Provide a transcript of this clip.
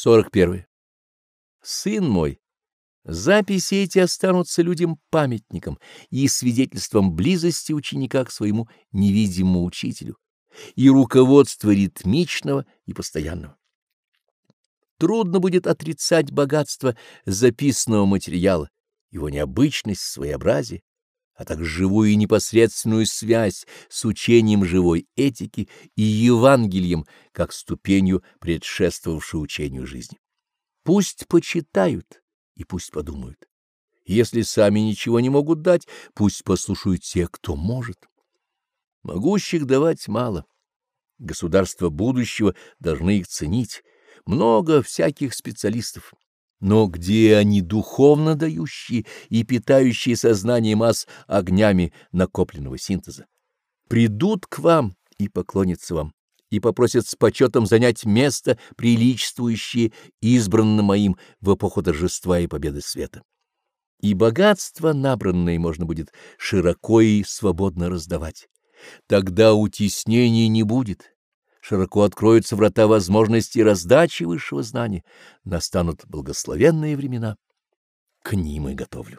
41. Сын мой, записи эти останутся людям памятником и свидетельством близости ученика к своему невидимому учителю и руководства ритмичного и постоянного. Трудно будет отрицать богатство записанного материала, его необычность, своеобразие, а также живую и непосредственную связь с учением живой этики и Евангелием, как ступенью, предшествовавшей учению жизни. Пусть почитают и пусть подумают. Если сами ничего не могут дать, пусть послушают те, кто может. Могущих давать мало. Государства будущего должны их ценить. Много всяких специалистов. Но где они духовно дающие и питающие сознание масс огнями накопленного синтеза? Придут к вам и поклонятся вам, и попросят с почетом занять место, приличествующее избранным моим в эпоху торжества и победы света. И богатство, набранное, можно будет широко и свободно раздавать. Тогда утеснений не будет широко откроются врата возможностей раздачи высшего знания, настанут благословенные времена. К ним и готовлю.